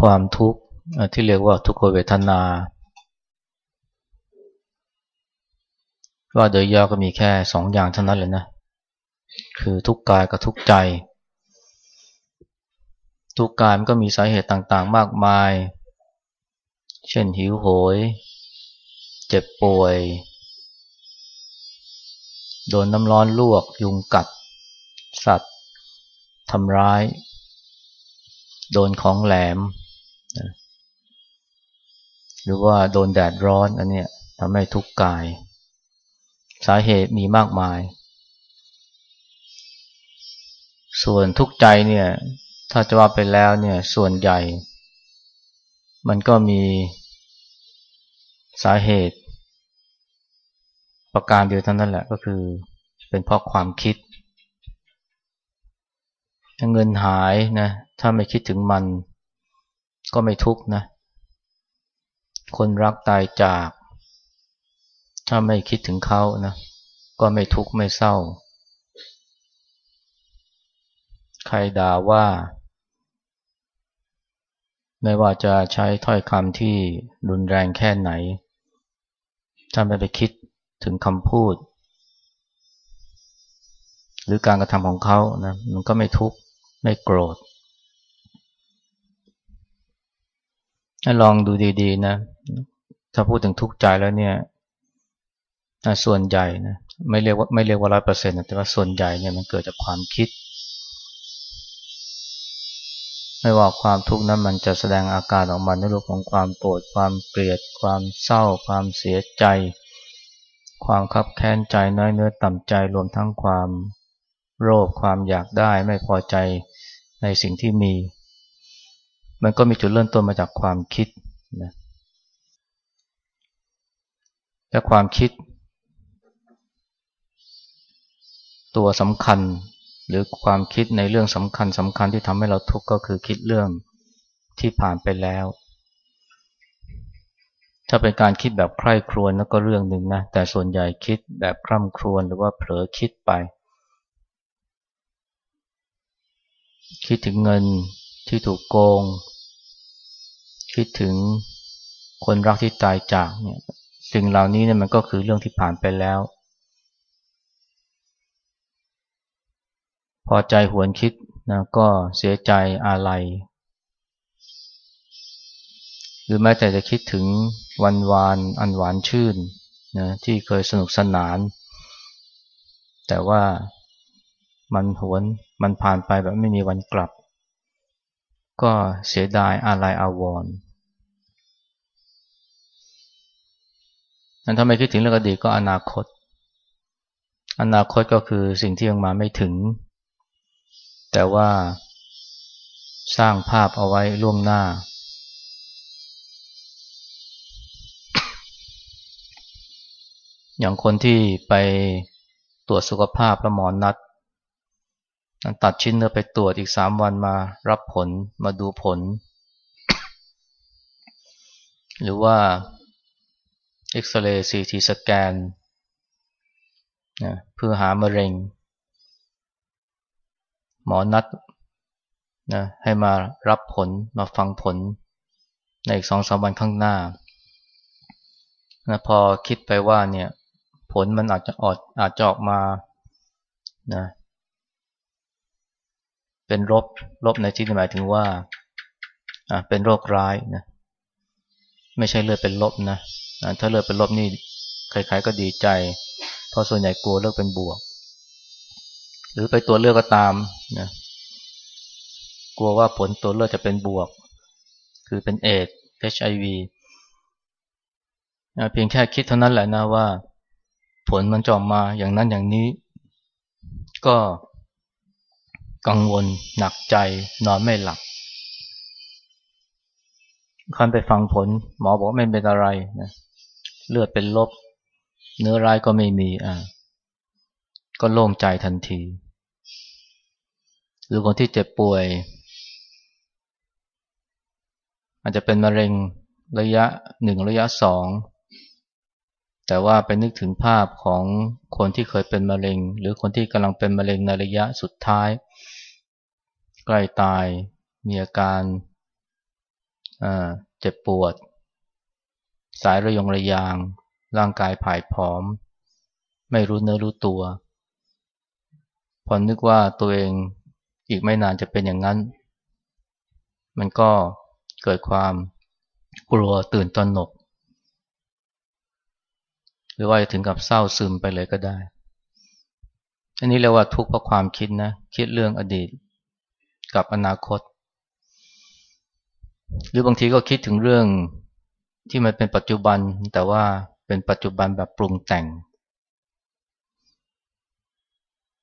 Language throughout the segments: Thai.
ความทุกข์ที่เรียกว่าทุกขเวทนา ว่าโดยย่อก็มีแค่สองอย่างเท่านั้นเลยนะ คือทุกกายกับทุกใจ ทุกกายมันก็มีสาเหตุต่างๆ มากมาย เช่นหิวโหย เจ็บป่วย โดนน้ำร้อนลวก ยุงกัด สัตว์ทำร้าย โดนของแหลม หรือว่าโดนแดดร้อนอันนี้ทำให้ทุกข์กาย สาเหตุมีมากมาย ส่วนทุกข์ใจเนี่ย ถ้าจะว่าไปแล้วเนี่ย ส่วนใหญ่ มันก็มีสาเหตุ ประการเดียวเท่านั้นแหละก็คือเป็นเพราะความคิด เงินหายนะถ้าไม่คิดถึงมัน ก็ไม่ทุกข์นะ คนรักตายจาก ถ้าไม่คิดถึงเขานะ ก็ไม่ทุกข์ไม่เศร้า ใครด่าว่า ไม่ว่าจะใช้ถ้อยคำที่รุนแรงแค่ไหน ถ้าไม่ไปคิดถึงคำพูด หรือการกระทำของเขานะมันก็ไม่ทุกข์ ไม่โกรธลองดูดีๆนะ ถ้าพูดถึงทุกข์ใจแล้วเนี่ยส่วนใหญ่นะไม่เรียกว่าไม่เรียกว่าร้อยเปอร์เซ็นต์แต่ว่าส่วนใหญ่เนี่ยมันเกิดจากความคิด ไม่ว่าความทุกข์นั้นมันจะแสดงอาการออกมาในรูปของความโกรธความเกลียด ความเศร้า ความเสียใจ ความคับแค้นใจน้อยเนื้อต่ำใจรวมทั้งความ โลภความอยากได้ไม่พอใจในสิ่งที่มี มันก็มีจุดเริ่มต้นมาจากความคิดนะและความคิด ตัวสำคัญหรือความคิดในเรื่องสำคัญสำคัญที่ทำให้เราทุกข์ก็คือคิดเรื่องที่ผ่านไปแล้ว ถ้าเป็นการคิดแบบใคร่ครวญแล้วก็เรื่องหนึ่งนะแต่ส่วนใหญ่คิดแบบคร่ำครวญหรือว่าเผลอคิดไป คิดถึงเงินที่ถูกโกง คิดถึงคนรักที่ตายจากเนี่ยสิ่งเหล่านี้เนี่ยมันก็คือเรื่องที่ผ่านไปแล้ว พอใจหวนคิดนะก็เสียใจอาลัยหรือแม้แต่จะคิดถึงวันวานอันหวานชื่นนะที่เคยสนุกสนาน แต่ว่า มันหวนมันผ่านไปแบบไม่มีวันกลับ ก็เสียดายอะไรอาวรณ์นั้นถ้าไม่คิดถึงเรื่องอดีตก็อนาคต อนาคตก็คือสิ่งที่ยังมาไม่ถึง แต่ว่าสร้างภาพเอาไว้ล่วงหน้า อย่างคนที่ไปตรวจสุขภาพแล้วหมอนัด ตัดชิ้นเนื้อไปตรวจอีกสามวันมารับผลมาดูผล หรือว่าเอ็กซเรย์ซีทีสแกนนะเพื่อหามะเร็ง หมอนัดนะให้มารับผลมาฟังผล ในอีกสองสามวันข้างหน้านะพอคิดไปว่าเนี่ย ผลมันอาจจะออกอาจจะออกมานะ เป็นลบลบในที่นี้หมายถึงว่าเป็นโรคร้ายนะไม่ใช่เลือดเป็นลบนะถ้าเลือดเป็นลบนี่ใครๆก็ดีใจ เพราะส่วนใหญ่กลัวเลือดเป็นบวก หรือไปตัวเลือดก็ตามนะกลัวว่าผลตัวเลือดจะเป็นบวก คือเป็นเอด HIV เพียงแค่คิดเท่านั้นแหละนะว่า ผลมันจอมมาอย่างนั้นอย่างนี้ ก็ กังวล หนักใจ นอนไม่หลับคันไปฟังผล หมอบอกไม่เป็นอะไรนะเลือดเป็นลบ เนื้อร้ายก็ไม่มีอ่าก็โล่งใจทันที หรือคนที่เจ็บป่วย อาจจะเป็นมะเร็งระยะหนึ่งระยะสองแต่ว่าไปนึกถึงภาพของคนที่เคยเป็นมะเร็ง หรือคนที่กำลังเป็นมะเร็งในระยะสุดท้าย ใกล้ตายมีอาการเจ็บปวด สายระยงระยาง ร่างกายผายผอม ไม่รู้เนื้อรู้ตัว พอนึกว่าตัวเองอีกไม่นานจะเป็นอย่างนั้น มันก็เกิดความกลัวตื่นตระหนก หรือว่าถึงกับเศร้าซึมไปเลยก็ได้อันนี้เรียกว่าทุกข์เพราะความคิดนะ คิดเรื่องอดีต กับอนาคต หรือบางทีก็คิดถึงเรื่องที่มันเป็นปัจจุบันแต่ว่าเป็นปัจจุบันแบบปรุงแต่ง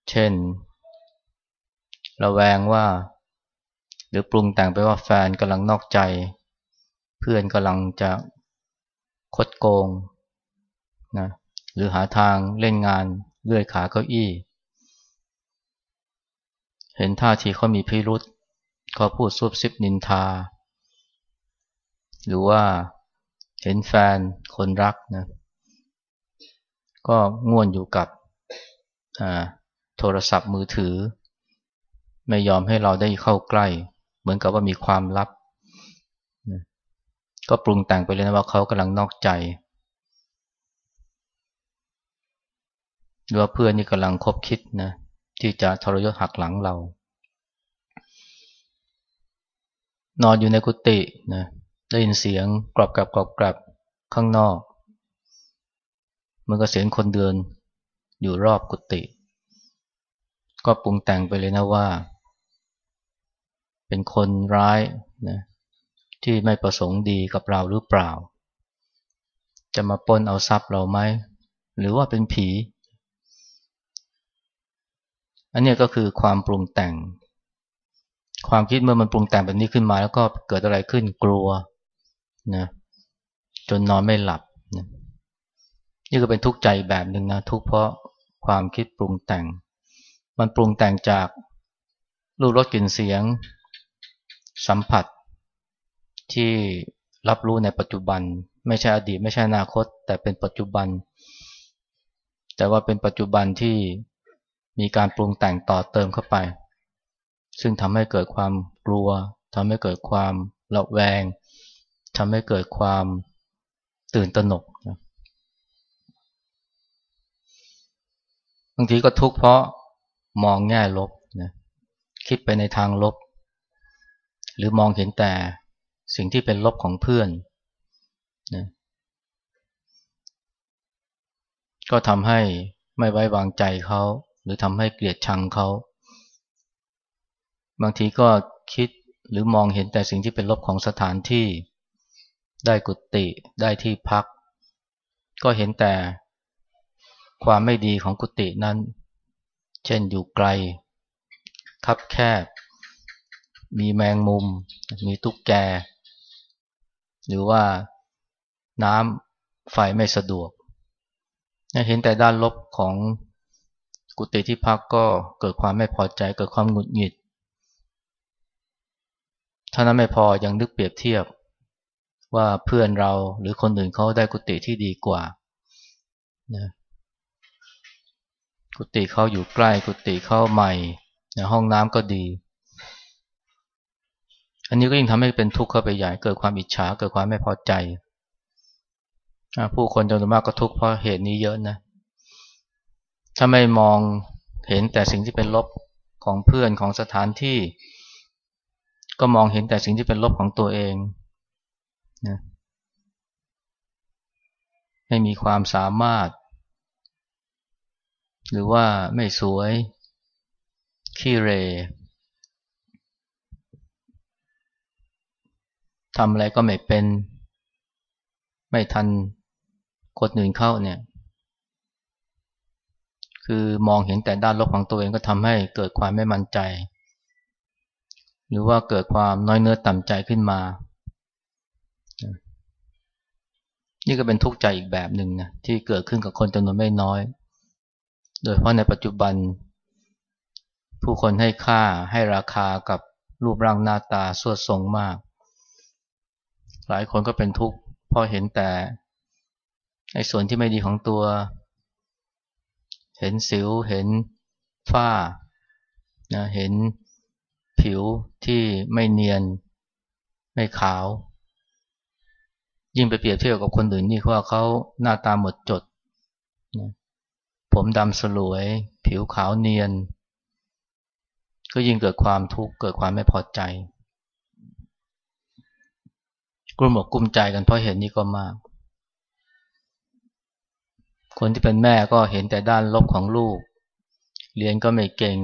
เช่น ระแวงว่า หรือปรุงแต่งไปว่าแฟนกำลังนอกใจ เพื่อนกำลังจะคดโกงนะหรือหาทางเล่นงานเลื่อยขาเก้าอี้ เห็นท่าทีเขามีพิรุษเขาพูดซุบซิบนินทา หรือว่าเห็นแฟนคนรักนะก็ง่วนอยู่กับโทรศัพท์มือถือ ไม่ยอมให้เราได้เข้าใกล้ เหมือนกับว่ามีความลับ ก็ปรุงแต่งไปเลยนะว่าเขากำลังนอกใจหรือว่าเพื่อนนี่กำลังคบคิดนะ ที่จะทรยศหักหลังเรา นอนอยู่ในกุฏินะได้ยินเสียงกรอบกรับกรอบกรับข้างนอก มันก็เสียงคนเดินอยู่รอบกุฏิก็ปรุงแต่งไปเลยนะว่า เป็นคนร้ายนะที่ไม่ประสงค์ดีกับเราหรือเปล่า จะมาปนเอาทรัพย์เราไหม หรือว่าเป็นผี อันนี้ก็คือความปรุงแต่ง ความคิดเมื่อมันปรุงแต่งแบบนี้ขึ้นมา แล้วก็เกิดอะไรขึ้นกลัวนะจนนอนไม่หลับนะนี่ก็เป็นทุกข์ใจแบบหนึ่งนะทุกข์เพราะความคิดปรุงแต่ง มันปรุงแต่งจากรูปรสกลิ่นเสียง สัมผัส ที่รับรู้ในปัจจุบัน ไม่ใช่อดีต ไม่ใช่อนาคต แต่เป็นปัจจุบัน แต่ว่าเป็นปัจจุบันที่ มีการปรุงแต่งต่อเติมเข้าไป ซึ่งทำให้เกิดความกลัวทำให้เกิดความระแวงทำให้เกิดความตื่นตระหนกบางทีก็ทุกข์เพราะมองแง่ลบนะคิดไปในทางลบ หรือมองเห็นแต่สิ่งที่เป็นลบของเพื่อนนะก็ทำให้ไม่ไว้วางใจเขา หรือทำให้เกลียดชังเขา บางทีก็คิดหรือมองเห็นแต่สิ่งที่เป็นลบของสถานที่ ได้กุฏิได้ที่พัก ก็เห็นแต่ความไม่ดีของกุฏินั้น เช่นอยู่ไกล คับแคบ มีแมงมุม มีตุ๊กแก หรือว่าน้ำไฟไม่สะดวก เห็นแต่ด้านลบของ กุฏิที่พักก็เกิดความไม่พอใจเกิดความหงุดหงิดถ้านั้นไม่พอยังนึกเปรียบเทียบ ว่าเพื่อนเราหรือคนอื่นเขาได้กุฏิที่ดีกว่านะกุฏิเขาอยู่ใกล้กุฏิเขาใหม่ห้องน้ำก็ดี อันนี้ก็ยิ่งทำให้เป็นทุกข์เข้าไปใหญ่เกิดความอิจฉาเกิดความไม่พอใจ ผู้คนจำนวนมากก็ทุกข์เพราะเหตุนี้เยอะนะ ถ้าไม่มองเห็นแต่สิ่งที่เป็นลบของเพื่อนของสถานที่ ก็มองเห็นแต่สิ่งที่เป็นลบของตัวเองนะไม่มีความสามารถ หรือว่าไม่สวย ขี้เรทำอะไรก็ไม่เป็น ไม่ทันคนอื่นเข้าเนี่ย คือมองเห็นแต่ด้านลบของตัวเองก็ทำให้เกิดความไม่มั่นใจ หรือว่าเกิดความน้อยเนื้อต่ำใจขึ้นมา นี่ก็เป็นทุกข์ใจอีกแบบหนึ่งนะที่เกิดขึ้นกับคนจำนวนไม่น้อย โดยเพราะในปัจจุบัน ผู้คนให้ค่าให้ราคากับรูปร่างหน้าตาสวดทรงมาก หลายคนก็เป็นทุกข์เพราะเห็นแต่ในส่วนที่ไม่ดีของตัว เห็นสิว เห็นฝ้านะเห็นผิวที่ไม่เนียน ไม่ขาว ยิ่งไปเปรียบเทียบกับคนอื่นนี่ว่าเขาหน้าตาหมดจดนะผมดำสลวย ผิวขาวเนียน ก็ยิ่งเกิดความทุกข์เกิดความไม่พอใจกลุ่มอกกลุ้มใจกันเพราะเห็นนี่ก็มาก คนที่เป็นแม่ก็เห็นแต่ด้านลบของลูก เรียนก็ไม่เก่ง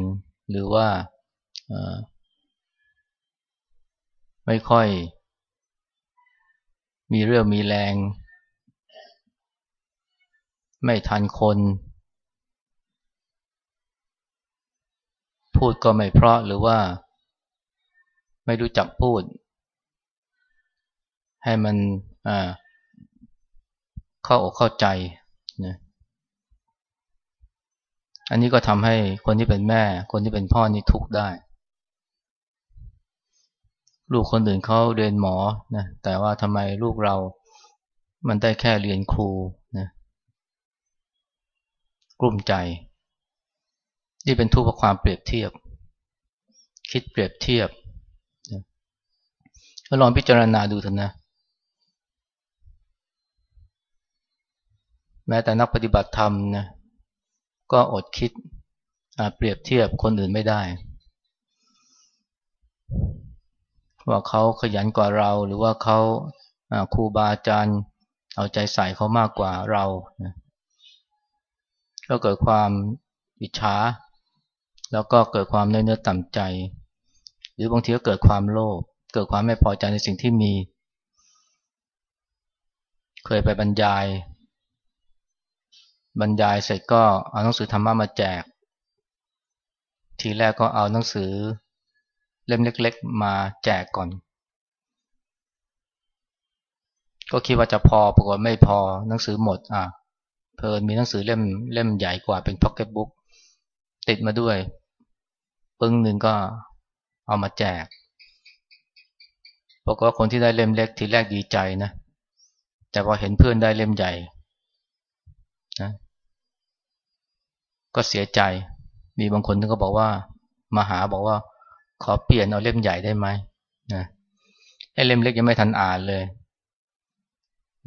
หรือว่าไม่ค่อย มีเรื่องมีแรง ไม่ทันคน พูดก็ไม่เพราะหรือว่า ไม่รู้จักพูด ให้มันเข้าอกเข้าใจนะ อันนี้ก็ทำให้คนที่เป็นแม่ คนที่เป็นพ่อนี่ทุกข์ได้ ลูกคนอื่นเขาเรียนหมอนะแต่ว่าทำไมลูกเรามันได้แค่เรียนครูนะกลุ้มใจ นี่เป็นทุกข์เพราะความเปรียบเทียบ คิดเปรียบเทียบก็ลองพิจารณาดูเถอะนะ แม้แต่นักปฏิบัติธรรมนะ ก็อดคิดเปรียบเทียบคนอื่นไม่ได้ว่าเขาขยันกว่าเราหรือว่าเขาครูบาอาจารย์เอาใจใส่เขามากกว่าเรา ก็เกิดความอิจฉา แล้วก็เกิดความเนื้อเนื้อต่ำใจ หรือบางทีก็เกิดความโลภ เกิดความไม่พอใจในสิ่งที่มี เคยไปบรรยาย บรรยายเสร็จก็เอาหนังสือธรรมะมาแจก ทีแรกก็เอาหนังสือเล่มเล็ก ๆ มาแจกก่อน ก็คิดว่าจะพอปรากฏไม่พอหนังสือหมดอะเพลินมีหนังสือเล่มเล่มใหญ่กว่าเป็นพ็อกเก็ตบุ๊กติดมาด้วย ปึ้งหนึ่งก็เอามาแจกปรากฏว่าคนที่ได้เล่มเล็กทีแรกดีใจนะ แต่พอเห็นเพื่อนได้เล่มใหญ่ นะก็เสียใจ มีบางคนที่ก็บอกว่า มาหาบอกว่า ขอเปลี่ยนเอาเล่มใหญ่ได้ไหมนะไอ้เล่มเล็กยังไม่ทันอ่านเลย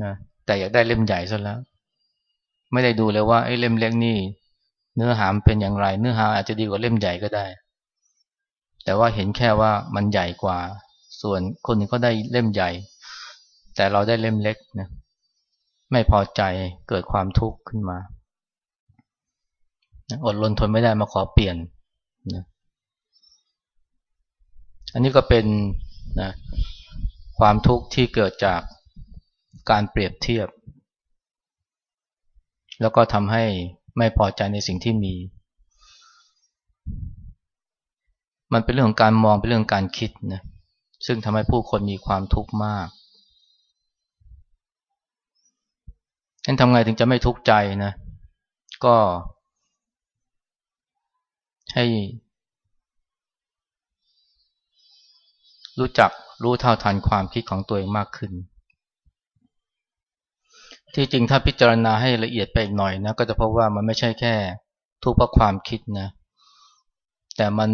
นะแต่อยากได้เล่มใหญ่ซะแล้ว ไม่ได้ดูเลยว่าไอ้เล่มเล็กนี่ เนื้อหามเป็นอย่างไร เนื้อหาอาจจะดีกว่าเล่มใหญ่ก็ได้ แต่ว่าเห็นแค่ว่ามันใหญ่กว่า ส่วนคนนึงก็ได้เล่มใหญ่ แต่เราได้เล่มเล็กนะ ไม่พอใจเกิดความทุกข์ขึ้นมาอดรนทนไม่ได้มาขอเปลี่ยนนะอันนี้ก็เป็นนะความทุกข์ที่เกิดจากการเปรียบเทียบ แล้วก็ทำให้ไม่พอใจในสิ่งที่มี มันเป็นเรื่องของการมองเป็นเรื่องการคิดนะซึ่งทำให้ผู้คนมีความทุกข์มาก นั้นทำไงถึงจะไม่ทุกข์ใจนะ ก็ ให้ รู้จักรู้เท่าทันความคิดของตัวเองมากขึ้น ที่จริงถ้าพิจารณาให้ละเอียดไปอีกหน่อยนะ ก็จะพบว่ามันไม่ใช่แค่ทุกข์เพราะความคิดนะ แต่มัน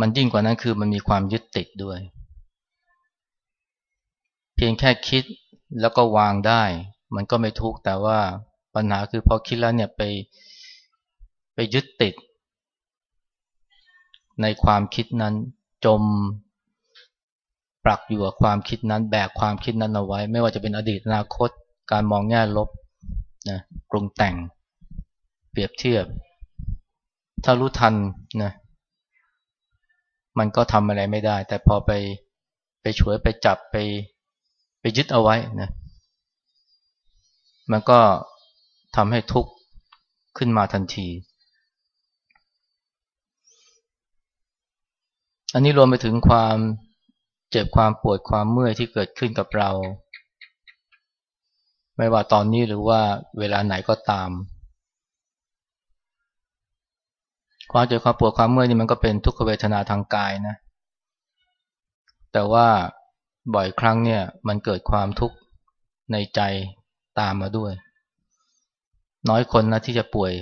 มันยิ่งกว่านั้นคือมันมีความยึดติดด้วย เพียงแค่คิดแล้วก็วางได้ มันก็ไม่ทุกข์แต่ว่าปัญหาคือพอคิดแล้วเนี่ยไปไปยึดติด ในความคิดนั้นจมปรักอยู่กับความคิดนั้น แบกความคิดนั้นเอาไว้ ไม่ว่าจะเป็นอดีตอนาคต การมองแง่ลบนะปรุงแต่งเปรียบเทียบ ถ้ารู้ทันนะมันก็ทำอะไรไม่ได้ แต่พอไปไปช่วยไปจับไปไปยึดเอาไว้นะ มันก็ทำให้ทุกข์ขึ้นมาทันที อันนี้รวมไปถึงความเจ็บความปวดความเมื่อยที่เกิดขึ้นกับเรา ไม่ว่าตอนนี้หรือว่าเวลาไหนก็ตาม ความเจ็บความปวดความเมื่อยนี่มันก็เป็นทุกขเวทนาทางกายนะ แต่ว่าบ่อยครั้งเนี่ยมันเกิดความทุกข์ในใจ ตามมาด้วย น้อยคนนะที่จะป่วย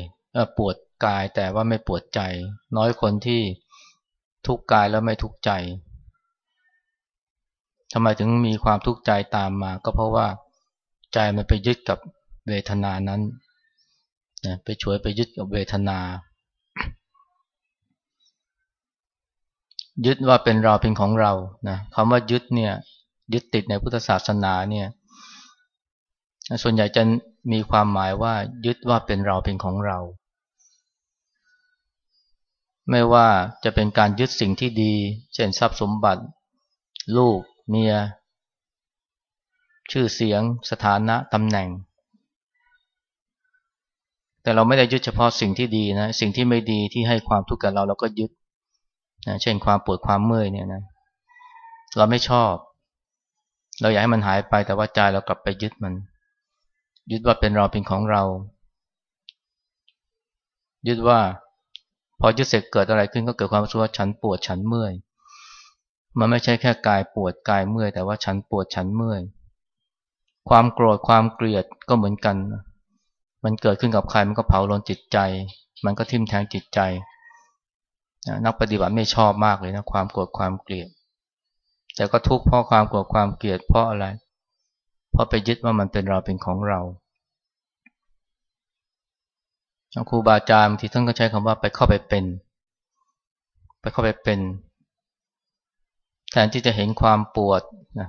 ปวดกายแต่ว่าไม่ปวดใจ น้อยคนที่ทุกกายแล้วไม่ทุกใจทำไมถึงมีความทุกข์ใจตามมา ก็เพราะว่าใจมันไปยึดกับเวทนานั้นนะไปช่วยไปยึดกับเวทนา ยึดว่าเป็นเราเป็นของเรานะคำว่ายึดเนี่ยยึดติดในพุทธศาสนาเนี่ย ส่วนใหญ่จะมีความหมายว่ายึดว่าเป็นเราเป็นของเรา ไม่ว่าจะเป็นการยึดสิ่งที่ดี เช่นทรัพย์สมบัติ ลูก เมีย ชื่อเสียง สถานะตำแหน่ง แต่เราไม่ได้ยึดเฉพาะสิ่งที่ดีนะ สิ่งที่ไม่ดีที่ให้ความทุกข์กับเราเราก็ยึดนะเช่นความปวดความเมื่อยเนี่ยนะ เราไม่ชอบ เราอยากให้มันหายไปแต่ว่าใจเรากลับไปยึดมัน ยึดว่าเป็นเราเป็นของเรา ยึดว่า พอยึดเสร็จเกิดอะไรขึ้นก็เกิดความรู้สึกว่าฉันปวดฉันเมื่อย มันไม่ใช่แค่กายปวดกายเมื่อย แต่ว่าฉันปวดฉันเมื่อย ความโกรธความเกลียดก็เหมือนกัน มันเกิดขึ้นกับใครมันก็เผาลนจิตใจ มันก็ทิ่มแทงจิตใจ นักปฏิบัติไม่ชอบมากเลยนะความโกรธความเกลียด แต่ก็ทุกข์เพราะความโกรธความเกลียดเพราะอะไรเพราะไปยึดว่ามันเป็นเราเป็นของเราครูบาอาจารย์ที่ท่านก็ใช้คำว่าไปเข้าไปเป็น ไปเข้าไปเป็น แทนที่จะเห็นความปวดนะ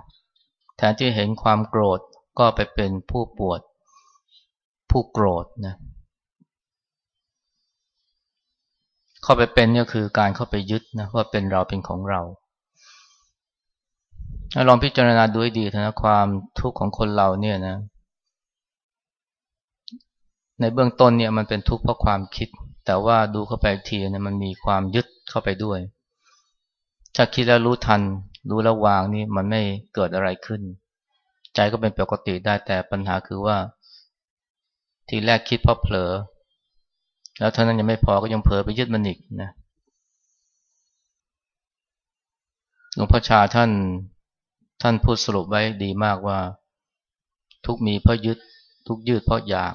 แทนที่เห็นความโกรธก็ไปเป็นผู้ปวด ผู้โกรธนะเข้าไปเป็นเนี่ยคือการเข้าไปยึดนะว่าเป็นเราเป็นของเรา ลองพิจารณาดูให้ดีนะความทุกข์ของคนเราเนี่ยนะ ในเบื้องต้นเนี่ยมันเป็นทุกข์เพราะความคิด แต่ว่าดูเข้าไปทีเนี่ยมันมีความยึดเข้าไปด้วย ถ้าคิดแล้วรู้ทัน รู้แล้ววางนี่มันไม่เกิดอะไรขึ้น ใจก็เป็นปกติได้แต่ปัญหาคือว่า ทีแรกคิดเพราะเผลอ แล้วเท่านั้นยังไม่พอก็ยังเผลอไปยึดมันอีกนะหลวงพ่อชาท่าน ท่านพูดสรุปไว้ดีมากว่า ทุกมีเพราะยึด ทุกยืดเพราะอยาก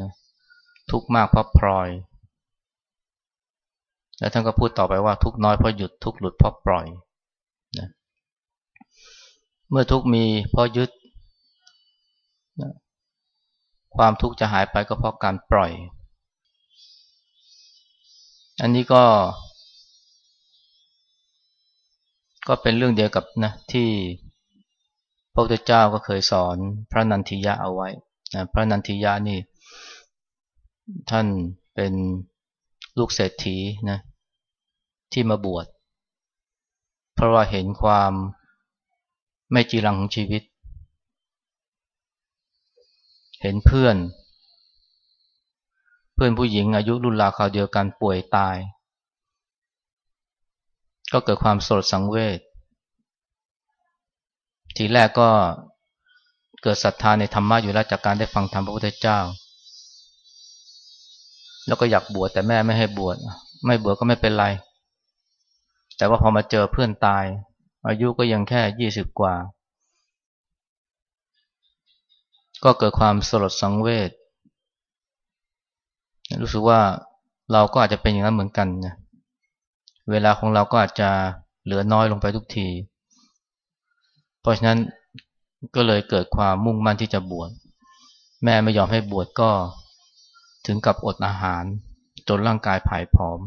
นะทุกมากเพราะพลอย แล้วท่านก็พูดต่อไปว่าทุกน้อยเพราะหยุดทุกหลุดเพราะปล่อยนะเมื่อทุกมีเพราะยึดนะความทุกข์จะหายไปก็เพราะการปล่อย อันนี้ก็ก็เป็นเรื่องเดียวกับนะที่ พระพุทธเจ้าก็เคยสอนพระนันทิยะเอาไว้นะพระนันทิยะนี่ ท่านเป็นลูกเศรษฐีนะที่มาบวช เพราะว่าเห็นความไม่จีรังของชีวิต เห็นเพื่อน เพื่อนผู้หญิงอายุรุ่นราวคราวเดียวกันป่วยตาย ก็เกิดความสลดสังเวช ทีแรกก็เกิดศรัทธาในธรรมะอยู่แล้วจากการได้ฟังธรรมพระพุทธเจ้า แล้วก็อยากบวชแต่แม่ไม่ให้บวชไม่บวชก็ไม่เป็นไร แต่ว่าพอมาเจอเพื่อนตาย อายุก็ยังแค่ยี่สิบกว่า ก็เกิดความสลดสังเวชรู้สึกว่าเราก็อาจจะเป็นอย่างนั้นเหมือนกันนะเวลาของเราก็อาจจะเหลือน้อยลงไปทุกที เพราะฉะนั้นก็เลยเกิดความมุ่งมั่นที่จะบวช แม่ไม่ยอมให้บวชก็ถึงกับอดอาหารจนร่างกายผายผอม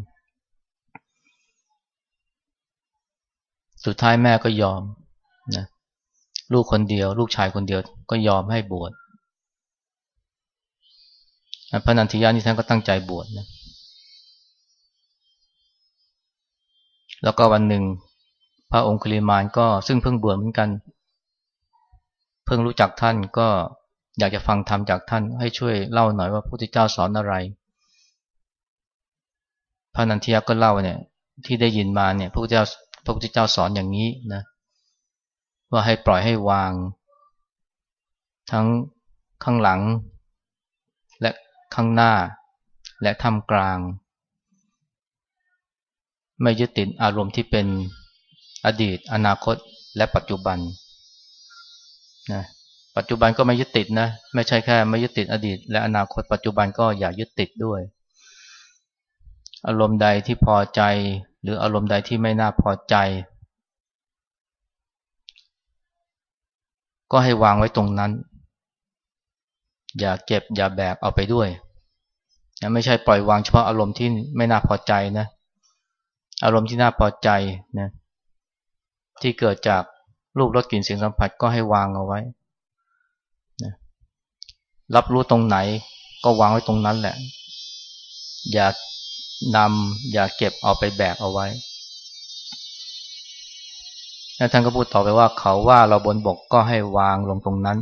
สุดท้ายแม่ก็ยอมนะลูกคนเดียว ลูกชายคนเดียวก็ยอมให้บวชพระนันทิยานี่ท่านก็ตั้งใจบวชนะ แล้วก็วันหนึ่ง พระองคุลิมานก็ซึ่งเพิ่งบวชเหมือนกัน เพิ่งรู้จักท่านก็อยากจะฟังธรรมจากท่านให้ช่วยเล่าหน่อยว่าพระพุทธเจ้าสอนอะไร พระนันทิยาก็เล่าเนี่ยที่ได้ยินมาเนี่ยพระพุทธเจ้าพระพุทธเจ้าสอนอย่างนี้นะว่าให้ปล่อยให้วาง ทั้งข้างหลัง และข้างหน้า และท่ามกลาง ไม่ยึดติดอารมณ์ที่เป็น อดีต อนาคตและปัจจุบันนะปัจจุบันก็ไม่ยึดติดนะ ไม่ใช่แค่ไม่ยึดติดอดีต และอนาคตปัจจุบันก็อย่ายึดติดด้วย อารมณ์ใดที่พอใจ หรืออารมณ์ใดที่ไม่น่าพอใจ ก็ให้วางไว้ตรงนั้น อย่าเก็บอย่าแบกเอาไปด้วยไม่ใช่ปล่อยวางเฉพาะอารมณ์ที่ไม่น่าพอใจนะ อารมณ์ที่น่าพอใจนะ ที่เกิดจากรูปรสกลิ่นเสียงสัมผัสก็ให้วางเอาไว้นะรับรู้ตรงไหนก็วางไว้ตรงนั้นแหละ อย่านำอย่าเก็บเอาไปแบกเอาไว้แล้วท่านก็พูดต่อไปว่าเขาว่าเราบนบกก็ให้วางลงตรงนั้น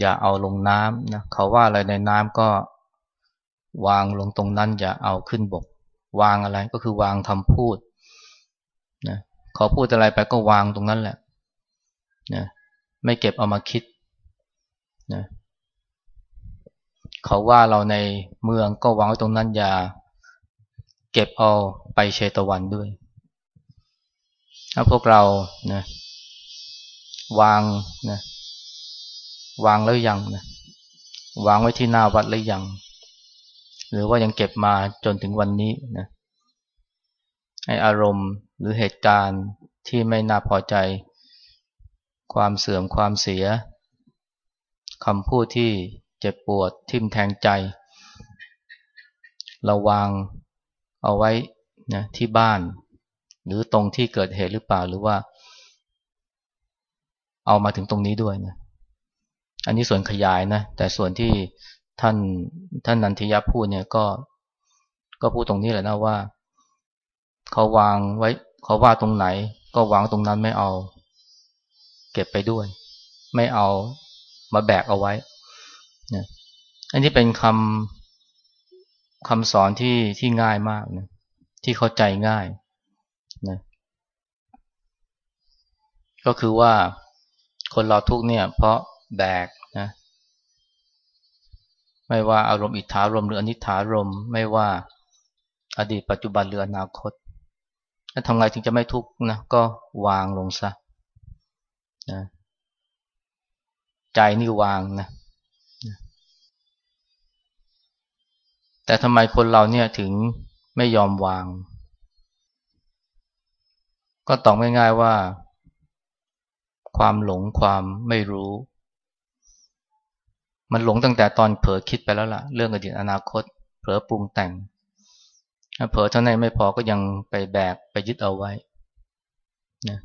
อย่าเอาลงน้ำนะเขาว่าอะไรในน้ำก็วางลงตรงนั้น อย่าเอาขึ้นบก วางอะไรก็คือวางคำพูดนะ ขาพูดอะไรไปก็วางตรงนั้นแหละนะไม่เก็บเอามาคิดนะเขาว่าเราในเมืองก็วางไว้ตรงนั้นอย่าเก็บเอาไปเชตวันด้วยถ้าพวกเรานะวางนะวางแล้วยังนะวางไว้ที่หน้าวัดแล้วยัง หรือว่ายังเก็บมาจนถึงวันนี้นะให้อารมณ์ หรือเหตุการณ์ที่ไม่น่าพอใจ ความเสื่อมความเสียคำพูดที่เจ็บปวดทิ่มแทงใจราวางเอาไว้นะที่บ้าน หรือตรงที่เกิดเหตุหรือเปล่าหรือว่า เอามาถึงตรงนี้ด้วยนะอันนี้ส่วนขยายนะแต่ส่วนที่ท่านท่านนันทิยะพูดเนี่ยก็ก็พูดตรงนี้แหละนะว่า เขาวางไว้ เขาว่าตรงไหนก็วางตรงนั้นไม่เอา เก็บไปด้วย ไม่เอามาแบกเอาไว้นะอันนี้เป็นคำคำสอนที่ที่ง่ายมากนะที่เข้าใจง่ายนะก็คือว่าคนเราทุกเนี่ย เพราะแบกนะไม่ว่าอารมณ์อิทธารมหรืออนิถารม ไม่ว่าอดีตปัจจุบันหรืออนาคต ทำไงถึงจะไม่ทุกข์นะก็วางลงซะนะใจนี่วางนะแต่ทำไมคนเราเนี่ยถึงไม่ยอมวาง ก็ตอบง่ายๆว่า ความหลงความไม่รู้ มันหลงตั้งแต่ตอนเผลอคิดไปแล้วล่ะ เรื่องอดีตอนาคต เผลอปรุงแต่ง เผลอเท่านั้นไม่พอก็ยังไปแบกไปยึดเอาไว้นะ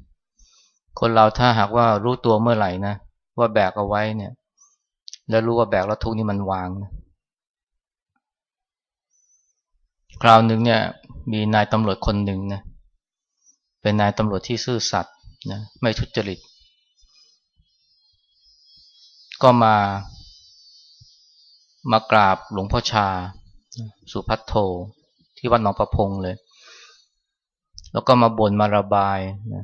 คนเราถ้าหากว่ารู้ตัวเมื่อไหร่นะว่าแบกเอาไว้เนี่ย แล้วรู้ว่าแบกแล้วทุกนี้มันวางนะคราวหนึ่งเนี่ย มีนายตำรวจคนหนึ่งนะเป็นนายตำรวจที่ซื่อสัตย์นะไม่ทุจริต ก็มามากราบหลวงพ่อชา สุพัทโท ที่วัดหนองประพงเลย แล้วก็มาบ่นมาระบายนะ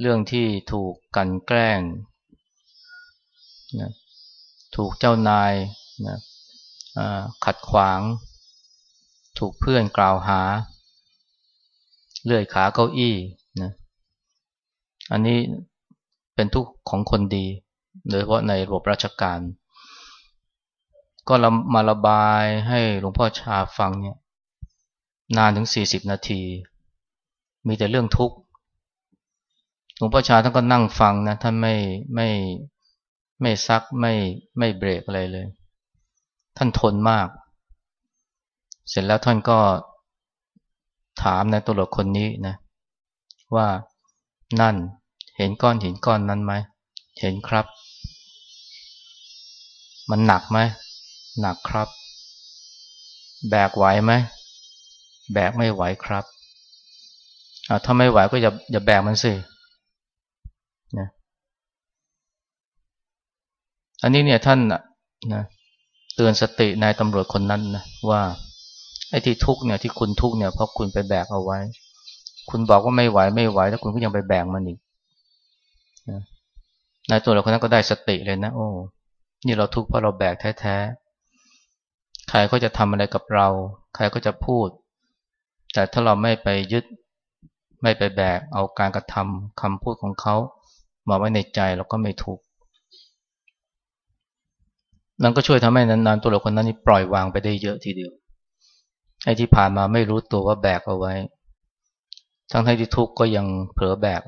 เรื่องที่ถูกกันแกล้งนะถูกเจ้านายนะขัดขวาง ถูกเพื่อนกล่าวหา เลื่อยขาเก้าอี้นะอันนี้เป็นทุกข์ของคนดี โดยเฉพาะในระบบราชการ ก็มาระบายให้หลวงพ่อชาฟังเนี่ยนานถึงสี่สิบนาที มีแต่เรื่องทุกข์หลวงพ่อชาท่านก็นั่งฟังนะท่านไม่ไม่ไม่ซักไม่ไม่เบรกอะไรเลย ท่านทนมาก เสร็จแล้วท่านก็ถามในตัวหลกคนนี้นะ ว่านั่นเห็นก้อนหินก้อนนั้นไหม เห็นครับ มันหนักไหม หนักครับ แบกไหวไหมแบกไม่ไหวครับถ้าไม่ไหวก็อย่าอย่าแบกมันสินะอันนี้เนี่ยท่านนะเตือนสตินายตำรวจคนนั้นนะว่าไอ้ที่ทุกเนี่ยที่คุณทุกเนี่ยเพราะคุณไปแบกเอาไว้ คุณบอกว่าไม่ไหวไม่ไหว แล้วคุณก็ยังไปแบกมันอีกนะนายตัวเราคนนั้นก็ได้สติเลยนะโอ้นี่เราทุกข์เพราะเราแบกแท้ๆ ใครก็จะทำอะไรกับเรา ใครก็จะพูด แต่ถ้าเราไม่ไปยึด ไม่ไปแบก เอาการกระทำคำพูดของเขามาไว้ในใจเราก็ไม่ทุกข์นั่นก็ช่วยทำให้นานๆตัวเราคนนั้นนี่ปล่อยวางไปได้เยอะทีเดียว ไอ้ที่ผ่านมาไม่รู้ตัวว่าแบกเอาไว้ ทั้งที่ทุกข์ก็ยังเผลอแบก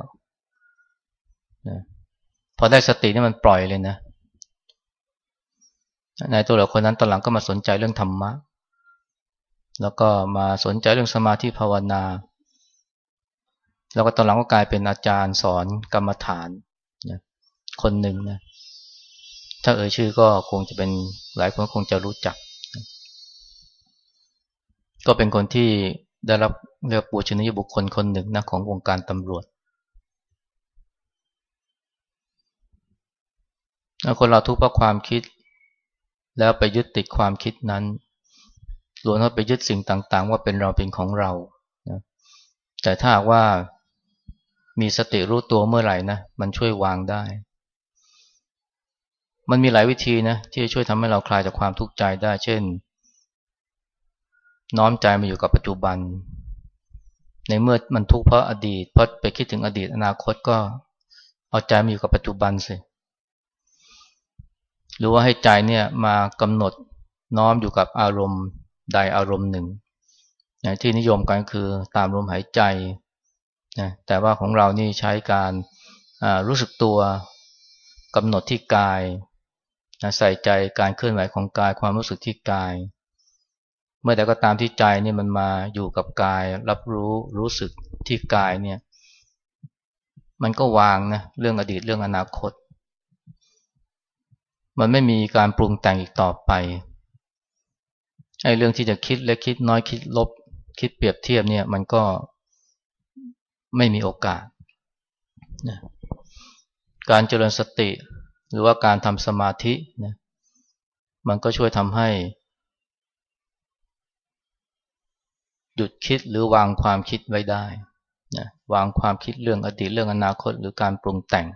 นะพอได้สตินี่มันปล่อยเลยนะ นายตัวเหล่าคนนั้นตอนหลังก็มาสนใจเรื่องธรรมะ แล้วก็มาสนใจเรื่องสมาธิภาวนา แล้วก็ตอนหลังก็กลายเป็นอาจารย์สอนกรรมฐานนะคนหนึ่งนะถ้าเอ่ยชื่อก็คงจะเป็นหลายคนคงจะรู้จัก ก็เป็นคนที่ได้รับเรียกปูชนียบุคคลคนหนึ่งนะของวงการตำรวจคนเราทุกข์เพราะความคิด แล้วไปยึดติดความคิดนั้นล้วนเข้าไปยึดสิ่งต่างๆ ว่าเป็นเราเป็นของเรานะแต่ถ้าว่ามีสติรู้ตัวเมื่อไหร่นะมันช่วยวางได้ มันมีหลายวิธีนะที่จะช่วยทำให้เราคลายจากความทุกข์ใจได้ เช่น น้อมใจมาอยู่กับปัจจุบัน ในเมื่อมันทุกข์เพราะอดีตเพราะไปคิดถึงอดีตอนาคตก็เอาใจมาอยู่กับปัจจุบันสิ หรือว่าให้ใจเนี่ยมากำหนดน้อมอยู่กับอารมณ์ใดอารมณ์หนึ่งอย่างที่นิยมกันคือตามลมหายใจนะแต่ว่าของเรานี่ใช้การรู้สึกตัวกำหนดที่กายนะใส่ใจการเคลื่อนไหวของกายความรู้สึกที่กาย เมื่อแต่ก็ตามที่ใจนี่มันมาอยู่กับกาย รับรู้รู้สึกที่กายเนี่ย มันก็วางนะเรื่องอดีตเรื่องอนาคต มันไม่มีการปรุงแต่งอีกต่อไปไอ้เรื่องที่จะคิดและคิดน้อยคิดลบ คิดเปรียบเทียบเนี่ย มันก็ไม่มีโอกาสนะการเจริญสติ หรือว่าการทำสมาธินะมันก็ช่วยทำให้ หยุดคิดหรือวางความคิดไว้ได้นะวางความคิดเรื่องอดีตเรื่องอนาคต หรือการปรุงแต่ง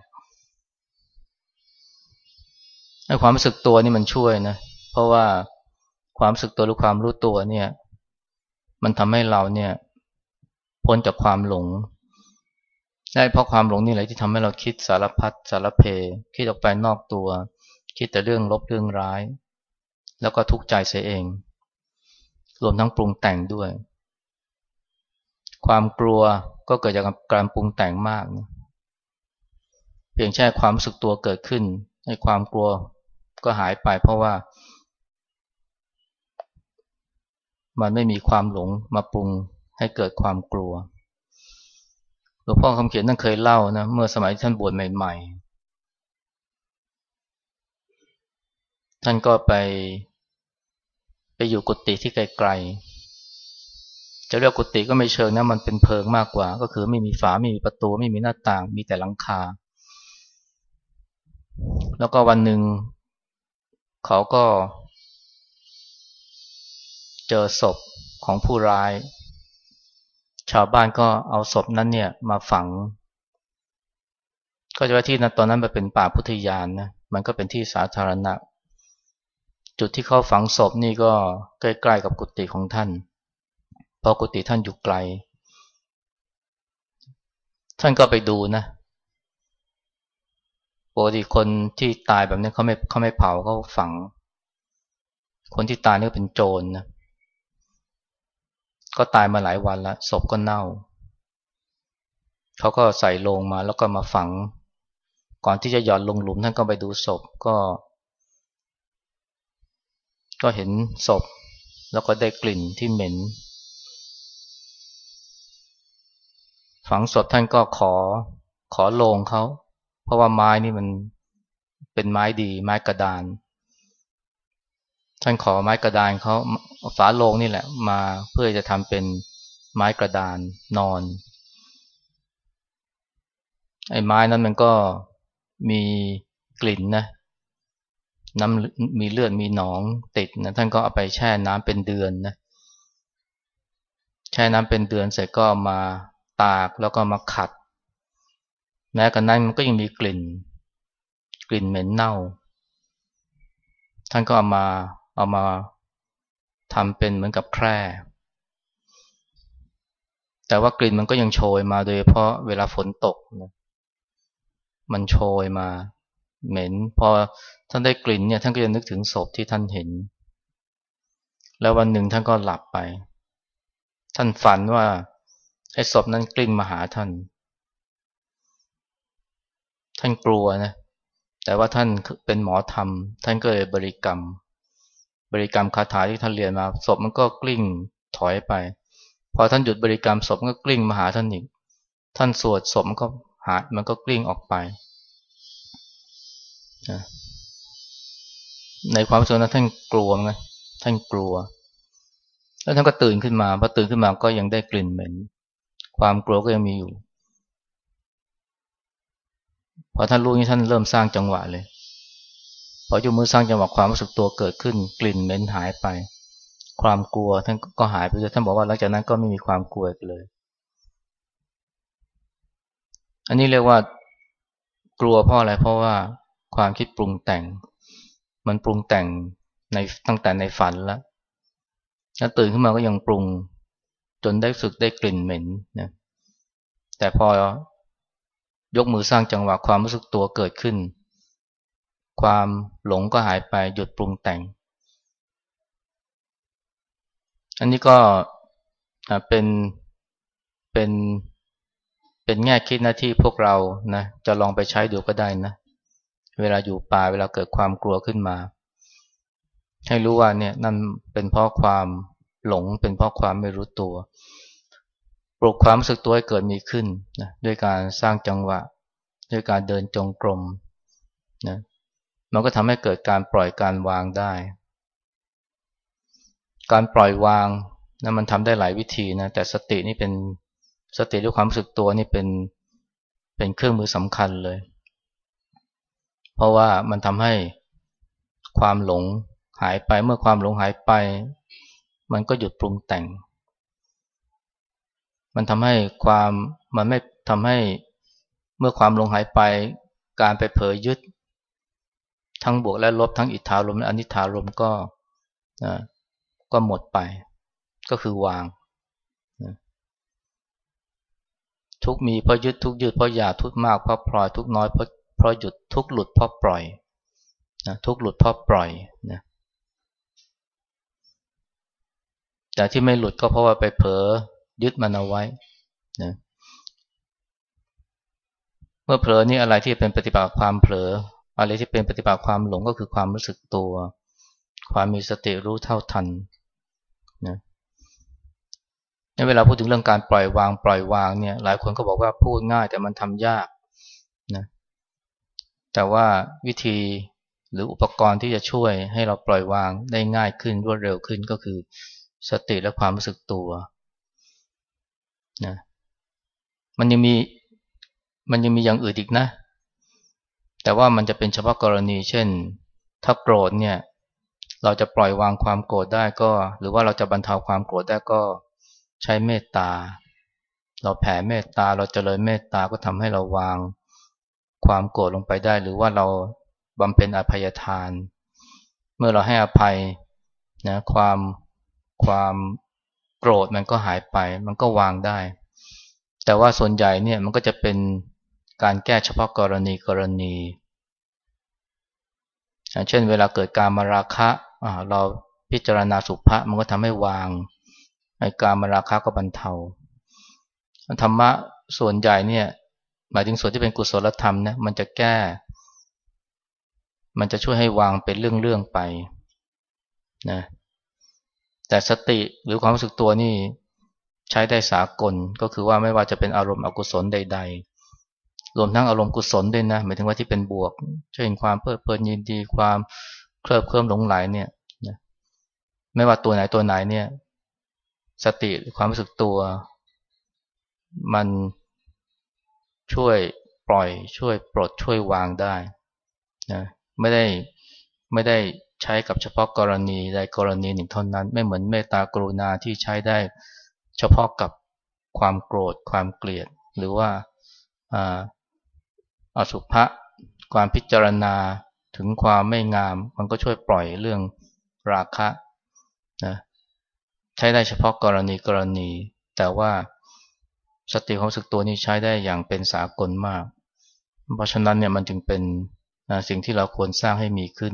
ไอ้ ความรู้สึกตัวนี่มันช่วยนะ เพราะว่าความรู้สึกตัวหรือความรู้ตัวเนี่ย มันทำให้เราเนี่ย พ้นจากความหลง ได้เพราะความหลงนี่แหละที่ทำให้เราคิดสารพัดสารเพ คิดออกไปนอกตัว คิดแต่เรื่องลบเรื่องร้าย แล้วก็ทุกข์ใจเสียเอง รวมทั้งปรุงแต่งด้วย ความกลัวก็เกิดจากการปรุงแต่งมากนะเพียงแค่ความรู้สึกตัวเกิดขึ้นให้ความกลัว ก็หายไปเพราะว่า มันไม่มีความหลงมาปรุงให้เกิดความกลัวหลวงพ่อคำเขียนท่านเคยเล่านะเมื่อสมัยท่านบวชใหม่ ๆ ท่านก็ไปไปอยู่กุฏิที่ไกลๆ จะเรียกกุฏิก็ไม่เชิงนะมันเป็นเพิงมากกว่า ก็คือไม่มีฝาไม่มีประตูไม่มีหน้าต่าง มีแต่หลังคา แล้วก็วันหนึ่ง เขาก็เจอศพของผู้ร้าย ชาวบ้านก็เอาศพนั้นเนี่ยมาฝัง ก็จะว่าที่นั้นตอนนั้นมันเป็นป่าพุทธยานนะมันก็เป็นที่สาธารณะ จุดที่เขาฝังศพนี่ก็ใกล้ๆกับกุฏิของท่าน เพราะกุฏิท่านอยู่ไกล ท่านก็ไปดูนะ ปกติคนที่ตายแบบนี้เขาไม่เขาไม่เผาเขาฝัง คนที่ตายนี่เป็นโจรนนะก็ตายมาหลายวันล้วศพก็เน่า เขาก็ใส่ลงมาแล้วก็มาฝัง ก่อนที่จะหย่อนลงหลุมท่านก็ไปดูศพก็ ก็เห็นศพ แล้วก็ได้กลิ่นที่เหม็น ฝังศพท่านก็ขอขอลงเขา เพราะว่าไม้นี่มันเป็นไม้ดี ไม้กระดาน ท่านขอไม้กระดานเขาฝาโลงนี่แหละ มาเพื่อจะทำเป็นไม้กระดานนอน ไอ้ไม้นั้นมันก็มีกลิ่นนะน้ำมีเลือดมีหนองติดนะท่านก็เอาไปแช่น้ำเป็นเดือนนะแช่น้ำเป็นเดือนเสร็จก็มาตากแล้วก็มาขัด แม้กระนั้นมันก็ยังมีกลิ่น กลิ่นเหม็นเน่า ท่านก็เอามาเอามาทำเป็นเหมือนกับแคร่ แต่ว่ากลิ่นมันก็ยังโชยมาโดยเพราะเวลาฝนตกนะมันโชยมาเหม็น พอท่านได้กลิ่นเนี่ยท่านก็จะนึกถึงศพที่ท่านเห็น แล้ววันหนึ่งท่านก็หลับไป ท่านฝันว่าไอ้ศพนั้นกลิ้งมาหาท่าน ท่านกลัวนะ แต่ว่าท่านเป็นหมอธรรม ท่านก็เลยบริกรรม บริกรรมคาถาที่ท่านเรียนมาศพมันก็กลิ้งถอยไป พอท่านหยุดบริกรรมศพก็กลิ้งมาหาท่านอีก ท่านสวดศพมันก็หายมันก็กลิ้งออกไปนะในความรู้สึกนั้นท่านกลัวไงท่านกลัว แล้วท่านก็ตื่นขึ้นมาพอตื่นขึ้นมาก็ยังได้กลิ่นเหม็น ความกลัวก็ยังมีอยู่ พอท่านรู้นี่ท่านเริ่มสร้างจังหวะเลย พอจุมือสร้างจังหวะความรู้สึกตัวเกิดขึ้น กลิ่นเหม็นหายไป ความกลัวท่านก็หายไปเลยท่านบอกว่าหลังจากนั้นก็ไม่มีความกลัวอีกเลย อันนี้เรียกว่ากลัวเพราะอะไรเพราะว่าความคิดปรุงแต่ง มันปรุงแต่งในตั้งแต่ในฝันแล้วแล้วตื่นขึ้นมาก็ยังปรุงจนได้สึกได้กลิ่นเหม็นนะแต่พอ ยกมือสร้างจังหวะความรู้สึกตัวเกิดขึ้น ความหลงก็หายไปหยุดปรุงแต่ง อันนี้ก็เป็นเป็นเป็นแง่คิดหนะที่พวกเรานะจะลองไปใช้ดูก็ได้นะเวลาอยู่ป่าเวลาเกิดความกลัวขึ้นมา ให้รู้ว่าเนี่ยนั่นเป็นเพราะความหลงเป็นเพราะความไม่รู้ตัว ปลุกความรู้สึกตัวให้เกิดมีขึ้นนะด้วยการสร้างจังหวะ ด้วยการเดินจงกรมนะมันก็ทำให้เกิดการปล่อยการวางได้ การปล่อยวางนะมันทำได้หลายวิธีนะแต่สตินี่เป็นสติด้วยความรู้สึกตัวนี่เป็นเป็นเครื่องมือสำคัญเลย เพราะว่ามันทำให้ความหลงหายไปเมื่อความหลงหายไป มันก็หยุดปรุงแต่ง มันทำให้ความมันไม่ทำให้เมื่อความลงหายไปการไปเผยยึด ทั้งบวกและลบทั้งอิทธารมและอนิธารมก็ก็หมดไป ก็คือวาง ทุกมีเพราะยึดทุกยึดเพราะอยากทุกมากเพราะพลอยทุกน้อยเพราะเพราะหยุดทุกหลุดเพราะปล่อยนะทุกหลุดเพราะปล่อยนะแต่ที่ไม่หลุดก็เพราะว่าไปเผลอ ยึดมันเอาไว้นะเมื่อเผลอนี่อะไรที่เป็นปฏิบัติความเผลอ อะไรที่เป็นปฏิบัติความหลงก็คือความรู้สึกตัว ความมีสติรู้เท่าทันนะในเวลาพูดถึงเรื่องการปล่อยวางปล่อยวางเนี่ยหลายคนก็บอกว่าพูดง่ายแต่มันทำยากนะแต่ว่าวิธีหรืออุปกรณ์ที่จะช่วยให้เราปล่อยวางได้ง่ายขึ้นรวดเร็วขึ้นก็คือสติและความรู้สึกตัว นะมันยังมีมันยังมีอย่างอื่นอีกนะ แต่ว่ามันจะเป็นเฉพาะกรณีเช่น ถ้าโกรธเนี่ยเราจะปล่อยวางความโกรธได้ก็ หรือว่าเราจะบรรเทาความโกรธได้ก็ใช้เมตตา เราแผ่เมตตาเราจเจริญเมตตาก็ทำให้เราวางความโกรธลงไปได้ หรือว่าเราบำเพ็ญอภัยทาน เมื่อเราให้อภัยนะความความ โกรธมันก็หายไป มันก็วางได้ แต่ว่าส่วนใหญ่เนี่ยมันก็จะเป็นการแก้เฉพาะกรณีกรณี เช่นเวลาเกิดการมาราคะเราพิจารณาสุภาษมันก็ทำให้วางการมาราคะก็บรรเทาธรรมะส่วนใหญ่เนี่ยหมายถึงส่วนที่เป็นกุศลธรรมนะมันจะแก้ มันจะช่วยให้วางเป็นเรื่องๆไปนะ แต่สติหรือความรู้สึกตัวนี่ใช้ได้สากลก็คือว่าไม่ว่าจะเป็นอารมณ์อกุศลใด ๆ รวมทั้งอารมณ์กุศลด้วยนะหมายถึงว่าที่เป็นบวก เช่นความเพลิดเพลินยินดีความเคลิบเคลิ้มหลงไหลเนี่ยนะไม่ว่าตัวไหนตัวไหนเนี่ย สติความรู้สึกตัว มันช่วยปล่อยช่วยปลดช่วยวางได้นะไม่ได้ไม่ได้ ใช้กับเฉพาะกรณีใดกรณีหนึ่งเท่านั้น ไม่เหมือนเมตตากรุณาที่ใช้ได้เฉพาะกับความโกรธ ความเกลียด หรือว่าอสุภะความพิจารณาถึงความไม่งาม มันก็ช่วยปล่อยเรื่องราคะนะใช้ได้เฉพาะกรณีกรณี แต่ว่าสติของสึกตัวนี้ใช้ได้อย่างเป็นสากลมาก เพราะฉะนั้นเนี่ยมันจึงเป็นสิ่งที่เราควรสร้างให้มีขึ้น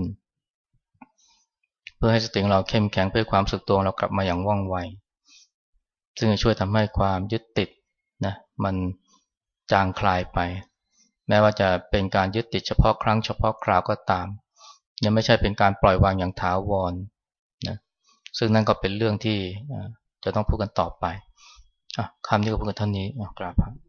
เพื่อให้สติของเราเข้มแข็งเพื่อความสึกตัวเรากลับมาอย่างว่องไว ซึ่งจะช่วยทำให้ความยึดติดนะมันจางคลายไป แม้ว่าจะเป็นการยึดติดเฉพาะครั้งเฉพาะคราวก็ตาม ยังไม่ใช่เป็นการปล่อยวางอย่างถาวรนะซึ่งนั่นก็เป็นเรื่องที่จะต้องพูดกันต่อไปคำนี้ก็พูดกันเท่านี้กราบครับ